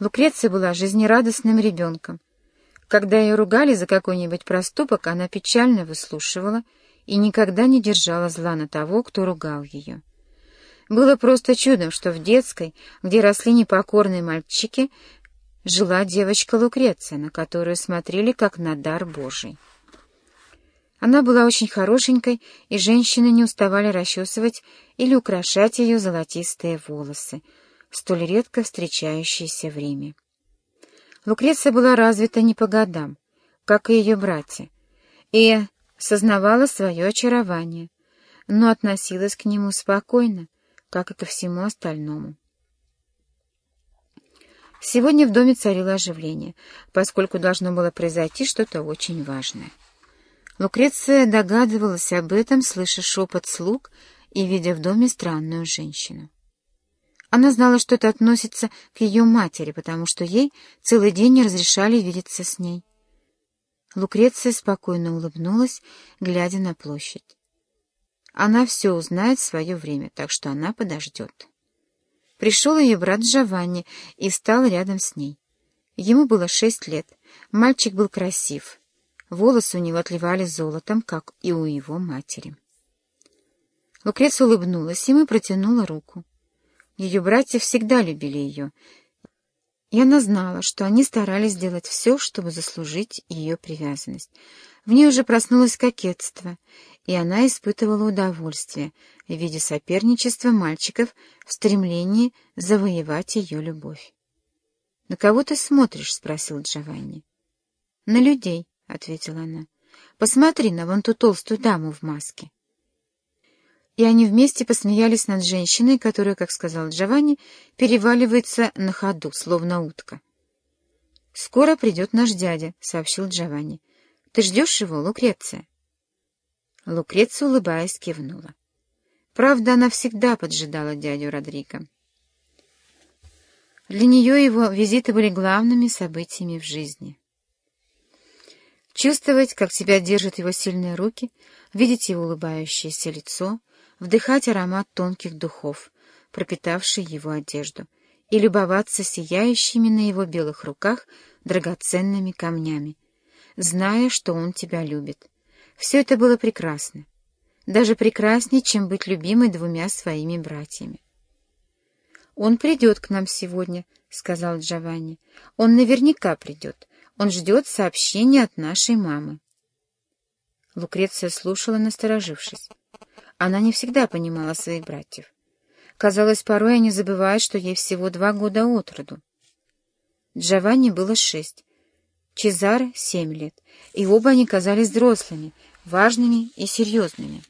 Лукреция была жизнерадостным ребенком. Когда ее ругали за какой-нибудь проступок, она печально выслушивала и никогда не держала зла на того, кто ругал ее. Было просто чудом, что в детской, где росли непокорные мальчики, жила девочка Лукреция, на которую смотрели как на дар Божий. Она была очень хорошенькой, и женщины не уставали расчесывать или украшать ее золотистые волосы, столь редко встречающиеся в Риме. Лукреция была развита не по годам, как и ее братья, и сознавала свое очарование, но относилась к нему спокойно, как и ко всему остальному. Сегодня в доме царило оживление, поскольку должно было произойти что-то очень важное. Лукреция догадывалась об этом, слыша шепот слуг и видя в доме странную женщину. Она знала, что это относится к ее матери, потому что ей целый день не разрешали видеться с ней. Лукреция спокойно улыбнулась, глядя на площадь. Она все узнает в свое время, так что она подождет. Пришел ее брат Джованни и стал рядом с ней. Ему было шесть лет. Мальчик был красив. Волосы у него отливали золотом, как и у его матери. Лукреция улыбнулась ему и протянула руку. Ее братья всегда любили ее, и она знала, что они старались сделать все, чтобы заслужить ее привязанность. В ней уже проснулось кокетство, и она испытывала удовольствие в виде соперничества мальчиков в стремлении завоевать ее любовь. — На кого ты смотришь? — спросил Джованни. — На людей, — ответила она. — Посмотри на вон ту толстую даму в маске и они вместе посмеялись над женщиной, которая, как сказал Джованни, переваливается на ходу, словно утка. «Скоро придет наш дядя», — сообщил Джованни. «Ты ждешь его, Лукреция?» Лукреция, улыбаясь, кивнула. Правда, она всегда поджидала дядю Родриго. Для нее его визиты были главными событиями в жизни. Чувствовать, как тебя держат его сильные руки, видеть его улыбающееся лицо, вдыхать аромат тонких духов, пропитавший его одежду, и любоваться сияющими на его белых руках драгоценными камнями, зная, что он тебя любит. Все это было прекрасно. Даже прекраснее, чем быть любимой двумя своими братьями. «Он придет к нам сегодня», — сказал Джованни. «Он наверняка придет. Он ждет сообщения от нашей мамы». Лукреция слушала, насторожившись. Она не всегда понимала своих братьев. Казалось, порой они забывают, что ей всего два года от роду. Джованни было шесть, Чезаре — семь лет, и оба они казались взрослыми, важными и серьезными.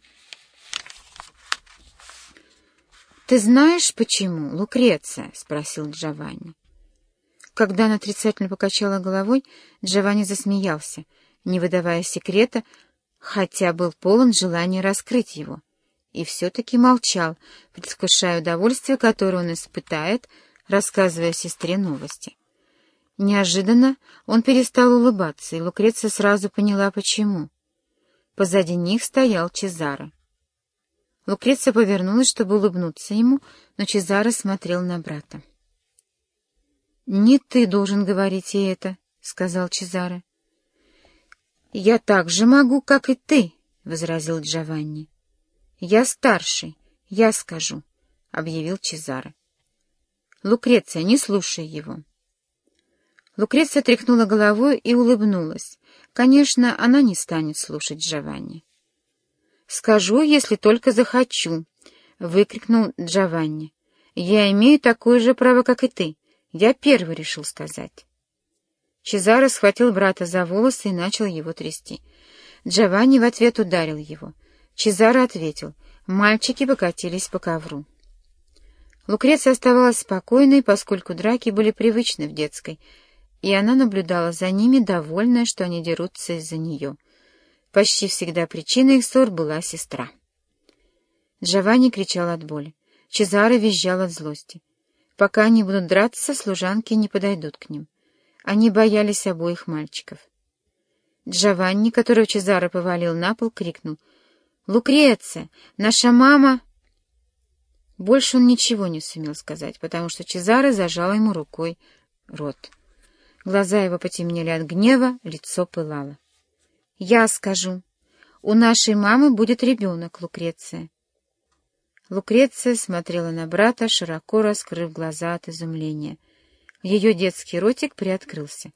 «Ты знаешь, почему, Лукреция?» — спросил Джованни. Когда она отрицательно покачала головой, Джованни засмеялся, не выдавая секрета, хотя был полон желания раскрыть его и все-таки молчал, предвкушая удовольствие, которое он испытает, рассказывая сестре новости. Неожиданно он перестал улыбаться, и Лукреция сразу поняла, почему. Позади них стоял Чезаро. Лукреция повернулась, чтобы улыбнуться ему, но Чезаро смотрел на брата. — Не ты должен говорить ей это, — сказал Чезаро. — Я так же могу, как и ты, — возразил Джованни. «Я старший, я скажу», — объявил Чезаро. «Лукреция, не слушай его». Лукреция тряхнула головой и улыбнулась. Конечно, она не станет слушать Джованни. «Скажу, если только захочу», — выкрикнул Джованни. «Я имею такое же право, как и ты. Я первый решил сказать». Чезаро схватил брата за волосы и начал его трясти. Джованни в ответ ударил его — Чезаро ответил. Мальчики покатились по ковру. Лукреция оставалась спокойной, поскольку драки были привычны в детской, и она наблюдала за ними, довольная, что они дерутся из-за нее. Почти всегда причиной их ссор была сестра. Джованни кричал от боли. Чезаро визжал от злости. Пока они будут драться, служанки не подойдут к ним. Они боялись обоих мальчиков. Джованни, которого Чезаро повалил на пол, крикнул — «Лукреция, наша мама...» Больше он ничего не сумел сказать, потому что Чезаро зажал ему рукой рот. Глаза его потемнели от гнева, лицо пылало. — Я скажу. У нашей мамы будет ребенок, Лукреция. Лукреция смотрела на брата, широко раскрыв глаза от изумления. Ее детский ротик приоткрылся.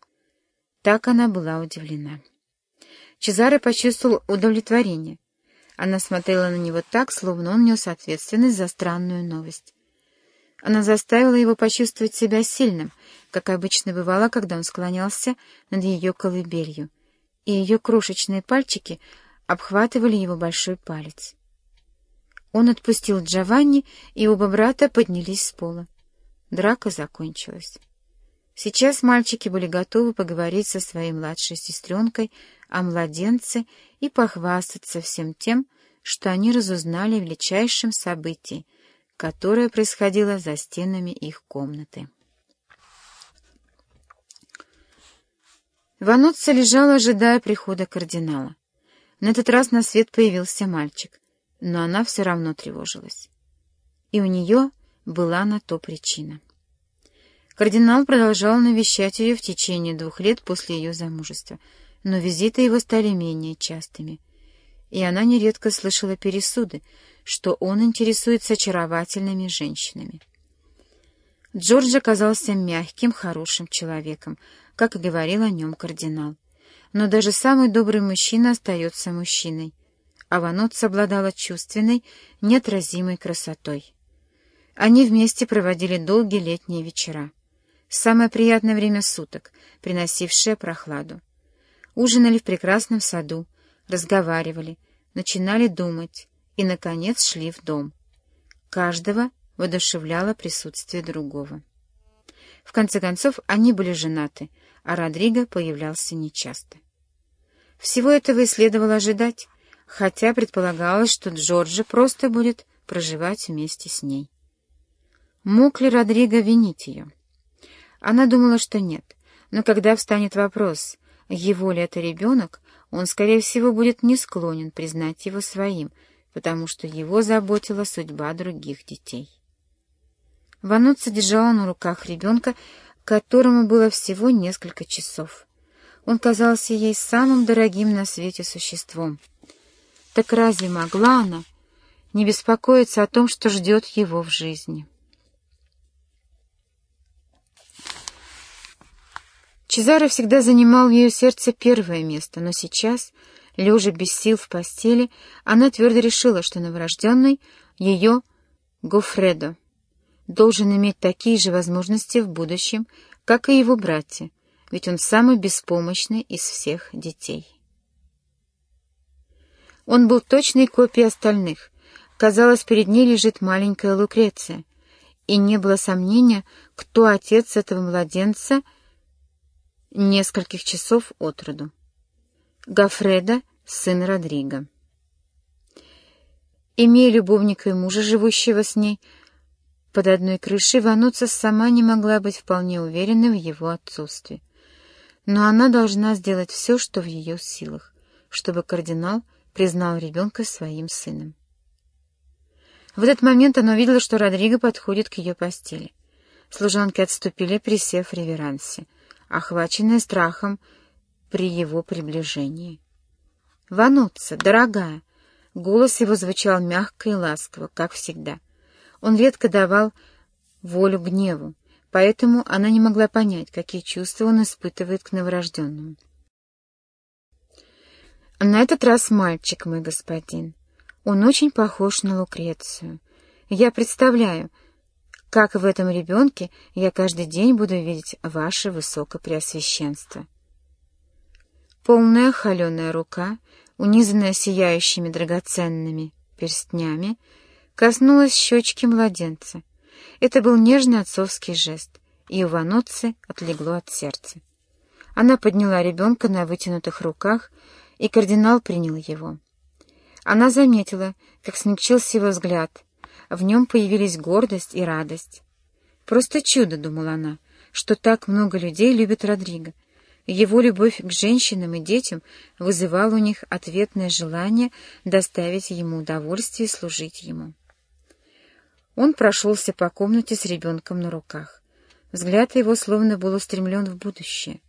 Так она была удивлена. Чезаре почувствовал удовлетворение. Она смотрела на него так, словно он нес ответственность за странную новость. Она заставила его почувствовать себя сильным, как обычно бывало, когда он склонялся над ее колыбелью, и ее крошечные пальчики обхватывали его большой палец. Он отпустил Джованни, и оба брата поднялись с пола. Драка закончилась. Сейчас мальчики были готовы поговорить со своей младшей сестренкой о младенце и похвастаться всем тем, что они разузнали в величайшем событии, которое происходило за стенами их комнаты. Вануца лежала, ожидая прихода кардинала. На этот раз на свет появился мальчик, но она все равно тревожилась. И у нее была на то причина. Кардинал продолжал навещать ее в течение двух лет после ее замужества, но визиты его стали менее частыми, и она нередко слышала пересуды, что он интересуется очаровательными женщинами. Джордж оказался мягким, хорошим человеком, как и говорил о нем кардинал. Но даже самый добрый мужчина остается мужчиной, а Ванотца обладала чувственной, неотразимой красотой. Они вместе проводили долгие летние вечера самое приятное время суток, приносившее прохладу. Ужинали в прекрасном саду, разговаривали, начинали думать и, наконец, шли в дом. Каждого воодушевляло присутствие другого. В конце концов, они были женаты, а Родриго появлялся нечасто. Всего этого и следовало ожидать, хотя предполагалось, что Джорджи просто будет проживать вместе с ней. Мог ли Родриго винить ее? Она думала, что нет, но когда встанет вопрос, его ли это ребенок, он, скорее всего, будет не склонен признать его своим, потому что его заботила судьба других детей. Вануца держала на руках ребенка, которому было всего несколько часов. Он казался ей самым дорогим на свете существом. Так разве могла она не беспокоиться о том, что ждет его в жизни? Чезаро всегда занимал в ее сердце первое место, но сейчас, лежа без сил в постели, она твердо решила, что новорожденный ее Гофредо должен иметь такие же возможности в будущем, как и его братья, ведь он самый беспомощный из всех детей. Он был точной копией остальных. Казалось, перед ней лежит маленькая Лукреция, и не было сомнения, кто отец этого младенца — нескольких часов от роду. Гафреда, сын Родриго. Имея любовника и мужа, живущего с ней, под одной крышей Вануца сама не могла быть вполне уверенной в его отсутствии. Но она должна сделать все, что в ее силах, чтобы кардинал признал ребенка своим сыном. В этот момент она увидела, что Родриго подходит к ее постели. Служанки отступили, присев в реверансе — охваченная страхом при его приближении. «Вануца, дорогая!» Голос его звучал мягко и ласково, как всегда. Он редко давал волю гневу, поэтому она не могла понять, какие чувства он испытывает к новорожденному. «На этот раз мальчик, мой господин. Он очень похож на Лукрецию. Я представляю, как в этом ребенке я каждый день буду видеть ваше высокопреосвященство. Полная холеная рука, унизанная сияющими драгоценными перстнями, коснулась щечки младенца. Это был нежный отцовский жест, и у Ваноцци отлегло от сердца. Она подняла ребенка на вытянутых руках, и кардинал принял его. Она заметила, как смягчился его взгляд — в нем появились гордость и радость. «Просто чудо», — думала она, — «что так много людей любят Родриго. Его любовь к женщинам и детям вызывала у них ответное желание доставить ему удовольствие и служить ему». Он прошелся по комнате с ребенком на руках. Взгляд его словно был устремлен в будущее.